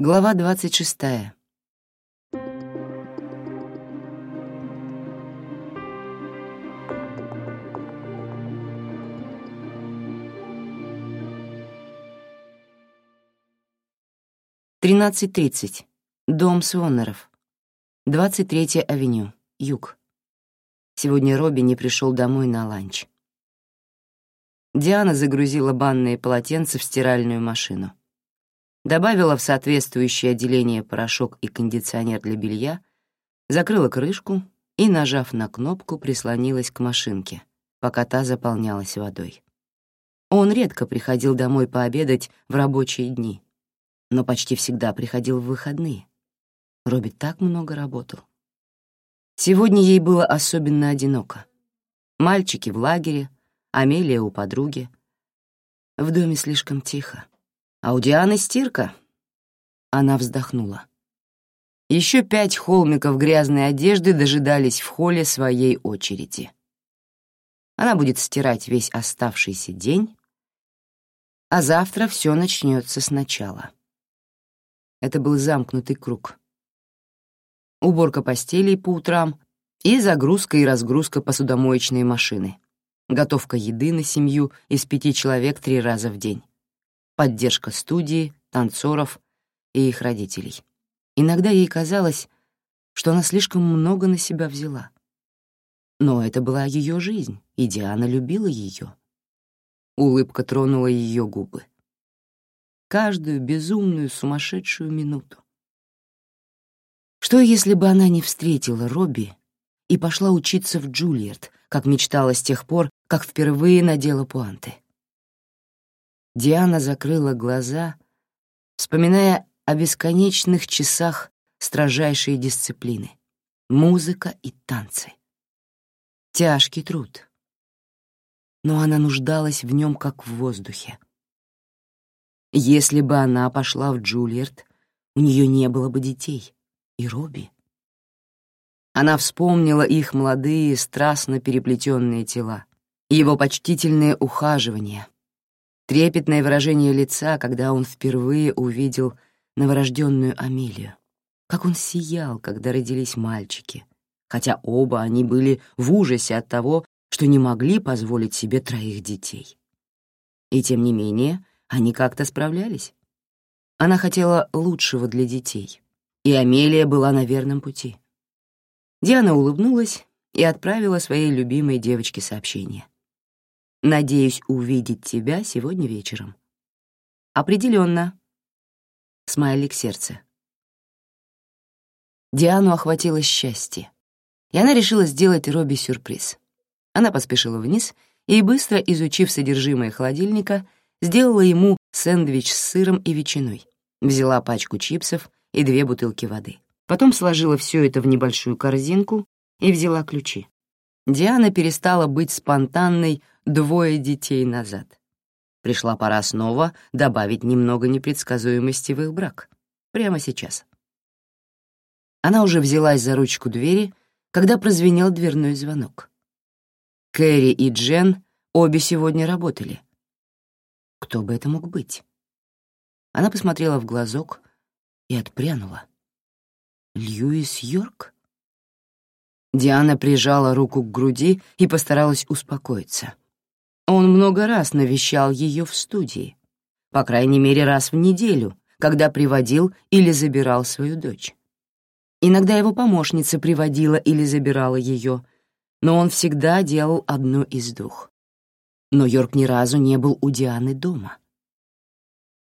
Глава двадцать шестая. Тринадцать тридцать. Дом. Двадцать третья авеню. Юг. Сегодня Робби не пришел домой на ланч. Диана загрузила банные полотенца в стиральную машину добавила в соответствующее отделение порошок и кондиционер для белья, закрыла крышку и, нажав на кнопку, прислонилась к машинке, пока та заполнялась водой. Он редко приходил домой пообедать в рабочие дни, но почти всегда приходил в выходные. Робби так много работал. Сегодня ей было особенно одиноко. Мальчики в лагере, Амелия у подруги. В доме слишком тихо. А у Дианы стирка. Она вздохнула. Еще пять холмиков грязной одежды дожидались в холле своей очереди. Она будет стирать весь оставшийся день, а завтра все начнется сначала. Это был замкнутый круг. Уборка постелей по утрам и загрузка и разгрузка посудомоечной машины, готовка еды на семью из пяти человек три раза в день поддержка студии, танцоров и их родителей. Иногда ей казалось, что она слишком много на себя взяла. Но это была ее жизнь, и Диана любила ее. Улыбка тронула ее губы. Каждую безумную, сумасшедшую минуту. Что, если бы она не встретила Робби и пошла учиться в Джульерд, как мечтала с тех пор, как впервые надела пуанты? Диана закрыла глаза, вспоминая о бесконечных часах строжайшей дисциплины, музыка и танцы. Тяжкий труд. Но она нуждалась в нем как в воздухе. Если бы она пошла в Джульерд, у нее не было бы детей, и Робби. Она вспомнила их молодые, страстно переплетенные тела, его почтительное ухаживание — трепетное выражение лица, когда он впервые увидел новорожденную Амелию. Как он сиял, когда родились мальчики, хотя оба они были в ужасе от того, что не могли позволить себе троих детей. И тем не менее, они как-то справлялись. Она хотела лучшего для детей, и Амелия была на верном пути. Диана улыбнулась и отправила своей любимой девочке сообщение — Надеюсь увидеть тебя сегодня вечером. Определенно. Смайлик сердце. Диану охватило счастье, и она решила сделать Робби сюрприз. Она поспешила вниз и, быстро изучив содержимое холодильника, сделала ему сэндвич с сыром и ветчиной, взяла пачку чипсов и две бутылки воды. Потом сложила все это в небольшую корзинку и взяла ключи. Диана перестала быть спонтанной двое детей назад. Пришла пора снова добавить немного непредсказуемости в их брак. Прямо сейчас. Она уже взялась за ручку двери, когда прозвенел дверной звонок. Кэрри и Джен обе сегодня работали. Кто бы это мог быть? Она посмотрела в глазок и отпрянула. Льюис Йорк? Диана прижала руку к груди и постаралась успокоиться. Он много раз навещал ее в студии, по крайней мере раз в неделю, когда приводил или забирал свою дочь. Иногда его помощница приводила или забирала ее, но он всегда делал одно из двух. Но Йорк ни разу не был у Дианы дома.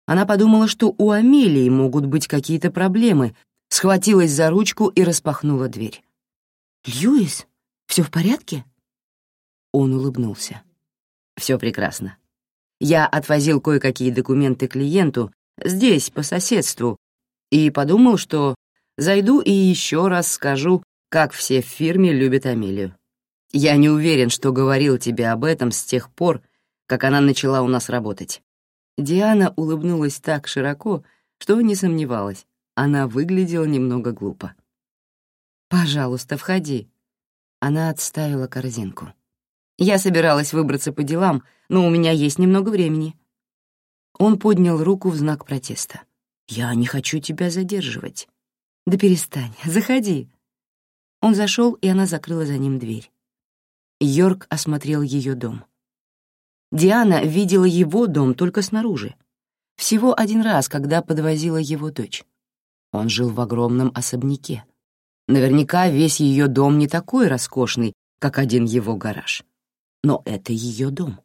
Она подумала, что у Амелии могут быть какие-то проблемы, схватилась за ручку и распахнула дверь. «Льюис, все в порядке?» Он улыбнулся. Все прекрасно. Я отвозил кое-какие документы клиенту здесь, по соседству, и подумал, что зайду и еще раз скажу, как все в фирме любят Амелию. Я не уверен, что говорил тебе об этом с тех пор, как она начала у нас работать. Диана улыбнулась так широко, что не сомневалась. Она выглядела немного глупо. «Пожалуйста, входи». Она отставила корзинку. Я собиралась выбраться по делам, но у меня есть немного времени». Он поднял руку в знак протеста. «Я не хочу тебя задерживать». «Да перестань, заходи». Он зашел, и она закрыла за ним дверь. Йорк осмотрел ее дом. Диана видела его дом только снаружи. Всего один раз, когда подвозила его дочь. Он жил в огромном особняке. Наверняка весь ее дом не такой роскошный, как один его гараж. Но это ее дом.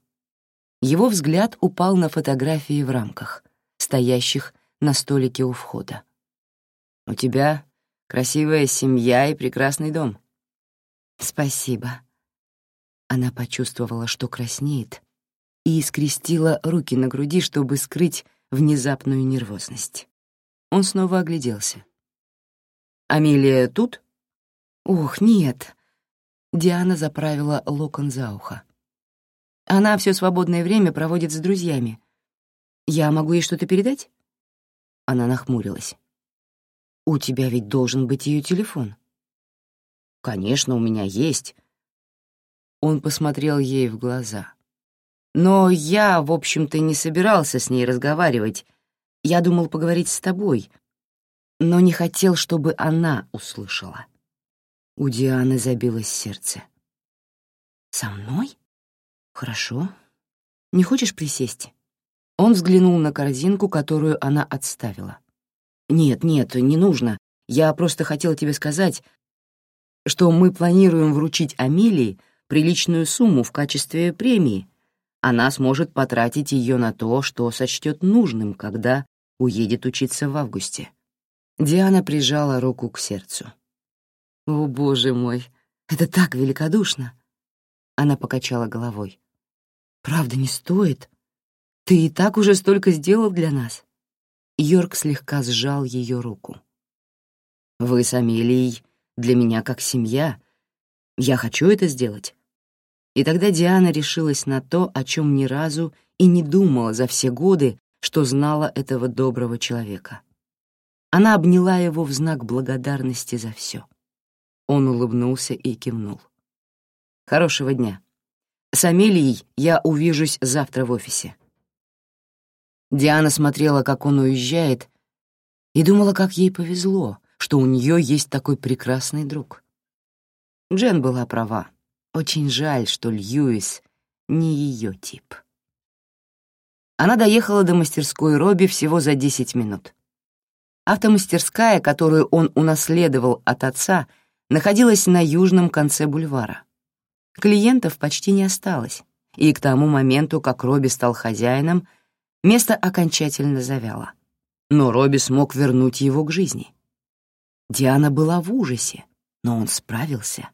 Его взгляд упал на фотографии в рамках, стоящих на столике у входа. «У тебя красивая семья и прекрасный дом». «Спасибо». Она почувствовала, что краснеет, и скрестила руки на груди, чтобы скрыть внезапную нервозность. Он снова огляделся. «Амелия тут?» «Ох, нет». Диана заправила локон за ухо. Она все свободное время проводит с друзьями. Я могу ей что-то передать?» Она нахмурилась. «У тебя ведь должен быть ее телефон». «Конечно, у меня есть». Он посмотрел ей в глаза. «Но я, в общем-то, не собирался с ней разговаривать. Я думал поговорить с тобой, но не хотел, чтобы она услышала». У Дианы забилось сердце. «Со мной?» «Хорошо. Не хочешь присесть?» Он взглянул на корзинку, которую она отставила. «Нет, нет, не нужно. Я просто хотел тебе сказать, что мы планируем вручить Амелии приличную сумму в качестве премии. Она сможет потратить ее на то, что сочтет нужным, когда уедет учиться в августе». Диана прижала руку к сердцу. «О, боже мой, это так великодушно!» Она покачала головой. Правда, не стоит. Ты и так уже столько сделал для нас. Йорк слегка сжал ее руку. Вы с Амелией для меня как семья. Я хочу это сделать. И тогда Диана решилась на то, о чем ни разу и не думала за все годы, что знала этого доброго человека. Она обняла его в знак благодарности за все. Он улыбнулся и кивнул. «Хорошего дня», с Амелией я увижусь завтра в офисе». Диана смотрела, как он уезжает, и думала, как ей повезло, что у нее есть такой прекрасный друг. Джен была права. Очень жаль, что Льюис не ее тип. Она доехала до мастерской Робби всего за 10 минут. Автомастерская, которую он унаследовал от отца, находилась на южном конце бульвара. Клиентов почти не осталось, и к тому моменту, как Робби стал хозяином, место окончательно завяло. Но Робби смог вернуть его к жизни. Диана была в ужасе, но он справился.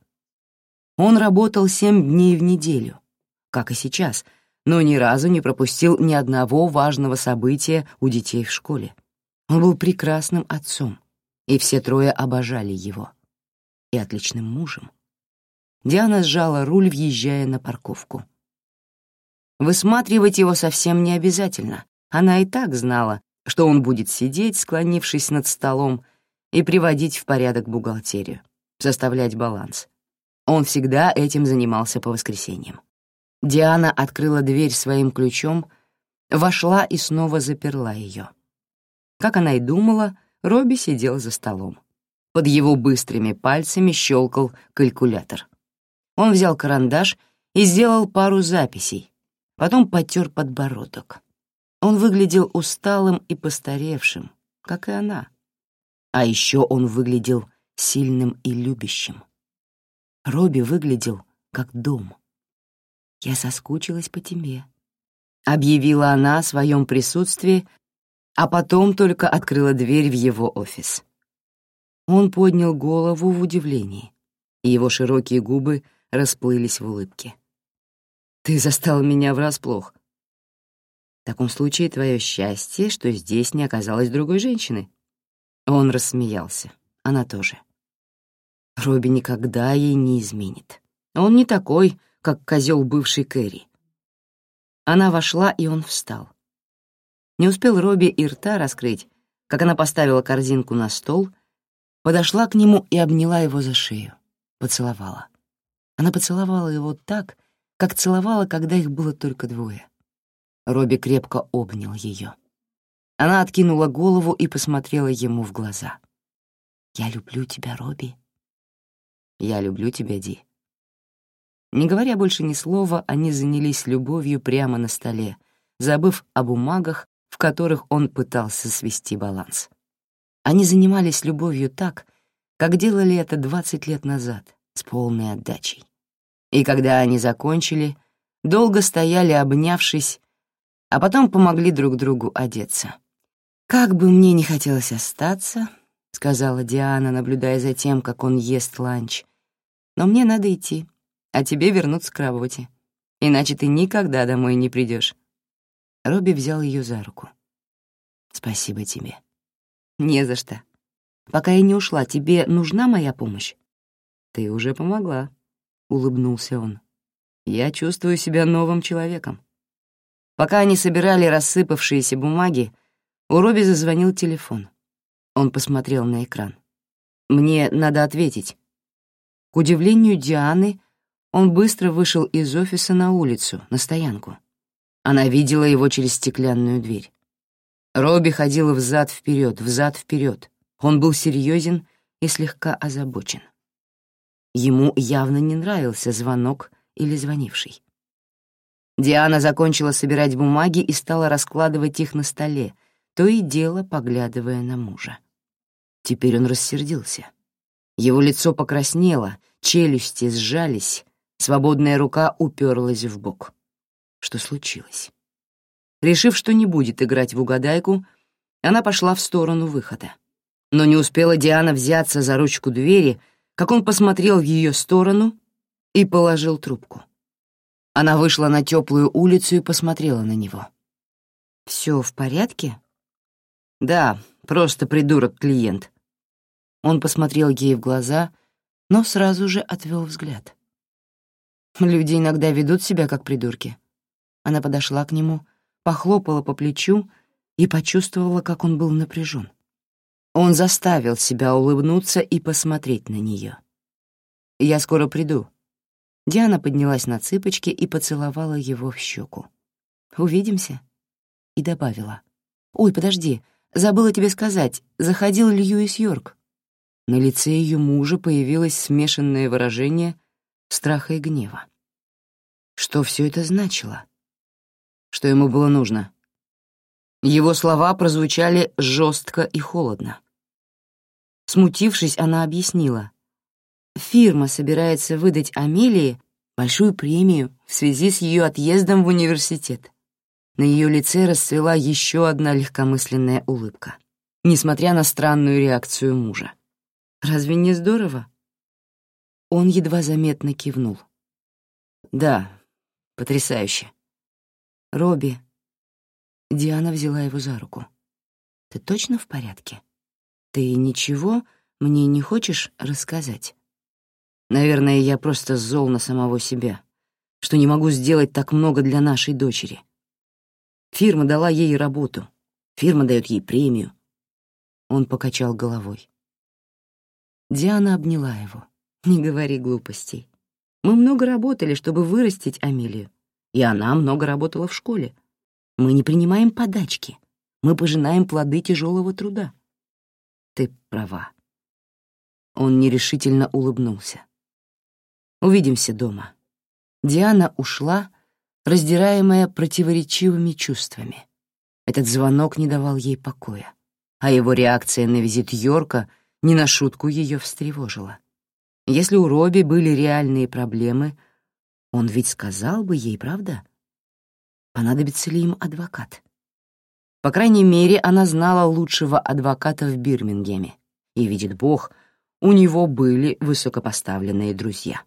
Он работал семь дней в неделю, как и сейчас, но ни разу не пропустил ни одного важного события у детей в школе. Он был прекрасным отцом, и все трое обожали его. И отличным мужем. Диана сжала руль, въезжая на парковку. Высматривать его совсем не обязательно. Она и так знала, что он будет сидеть, склонившись над столом, и приводить в порядок бухгалтерию, составлять баланс. Он всегда этим занимался по воскресеньям. Диана открыла дверь своим ключом, вошла и снова заперла ее. Как она и думала, Робби сидел за столом. Под его быстрыми пальцами щелкал калькулятор. Он взял карандаш и сделал пару записей, потом потер подбородок. Он выглядел усталым и постаревшим, как и она. А еще он выглядел сильным и любящим. Робби выглядел как дом. «Я соскучилась по тебе», — объявила она о своем присутствии, а потом только открыла дверь в его офис. Он поднял голову в удивлении, и его широкие губы — расплылись в улыбке. «Ты застал меня врасплох. В таком случае твое счастье, что здесь не оказалось другой женщины». Он рассмеялся. Она тоже. Робби никогда ей не изменит. Он не такой, как козел бывший Кэрри. Она вошла, и он встал. Не успел Робби и рта раскрыть, как она поставила корзинку на стол, подошла к нему и обняла его за шею, поцеловала. Она поцеловала его так, как целовала, когда их было только двое. Робби крепко обнял ее. Она откинула голову и посмотрела ему в глаза. «Я люблю тебя, Робби». «Я люблю тебя, Ди». Не говоря больше ни слова, они занялись любовью прямо на столе, забыв о бумагах, в которых он пытался свести баланс. Они занимались любовью так, как делали это 20 лет назад, с полной отдачей. И когда они закончили, долго стояли, обнявшись, а потом помогли друг другу одеться. «Как бы мне не хотелось остаться», — сказала Диана, наблюдая за тем, как он ест ланч, «но мне надо идти, а тебе вернуться к работе, иначе ты никогда домой не придешь. Робби взял ее за руку. «Спасибо тебе». «Не за что. Пока я не ушла, тебе нужна моя помощь?» «Ты уже помогла», — улыбнулся он. «Я чувствую себя новым человеком». Пока они собирали рассыпавшиеся бумаги, у Робби зазвонил телефон. Он посмотрел на экран. «Мне надо ответить». К удивлению Дианы, он быстро вышел из офиса на улицу, на стоянку. Она видела его через стеклянную дверь. Робби ходил взад вперед, взад вперед. Он был серьезен и слегка озабочен. Ему явно не нравился звонок или звонивший. Диана закончила собирать бумаги и стала раскладывать их на столе, то и дело поглядывая на мужа. Теперь он рассердился. Его лицо покраснело, челюсти сжались, свободная рука уперлась в бок. Что случилось? Решив, что не будет играть в угадайку, она пошла в сторону выхода. Но не успела Диана взяться за ручку двери, как он посмотрел в ее сторону и положил трубку. Она вышла на теплую улицу и посмотрела на него. «Все в порядке?» «Да, просто придурок-клиент». Он посмотрел ей в глаза, но сразу же отвел взгляд. Люди иногда ведут себя как придурки. Она подошла к нему, похлопала по плечу и почувствовала, как он был напряжен. Он заставил себя улыбнуться и посмотреть на нее. «Я скоро приду», Диана поднялась на цыпочки и поцеловала его в щеку. «Увидимся?» И добавила. «Ой, подожди, забыла тебе сказать, заходил Льюис Йорк». На лице ее мужа появилось смешанное выражение страха и гнева. Что все это значило? Что ему было нужно? Его слова прозвучали жестко и холодно. Смутившись, она объяснила. Фирма собирается выдать Амелии большую премию в связи с ее отъездом в университет. На ее лице расцвела еще одна легкомысленная улыбка, несмотря на странную реакцию мужа. «Разве не здорово?» Он едва заметно кивнул. «Да, потрясающе». «Робби». Диана взяла его за руку. «Ты точно в порядке? Ты ничего мне не хочешь рассказать?» Наверное, я просто зол на самого себя, что не могу сделать так много для нашей дочери. Фирма дала ей работу, фирма дает ей премию. Он покачал головой. Диана обняла его. «Не говори глупостей. Мы много работали, чтобы вырастить Амелию, и она много работала в школе. Мы не принимаем подачки, мы пожинаем плоды тяжелого труда». «Ты права». Он нерешительно улыбнулся. Увидимся дома». Диана ушла, раздираемая противоречивыми чувствами. Этот звонок не давал ей покоя, а его реакция на визит Йорка не на шутку ее встревожила. Если у Робби были реальные проблемы, он ведь сказал бы ей, правда? Понадобится ли им адвокат? По крайней мере, она знала лучшего адвоката в Бирмингеме, и, видит Бог, у него были высокопоставленные друзья.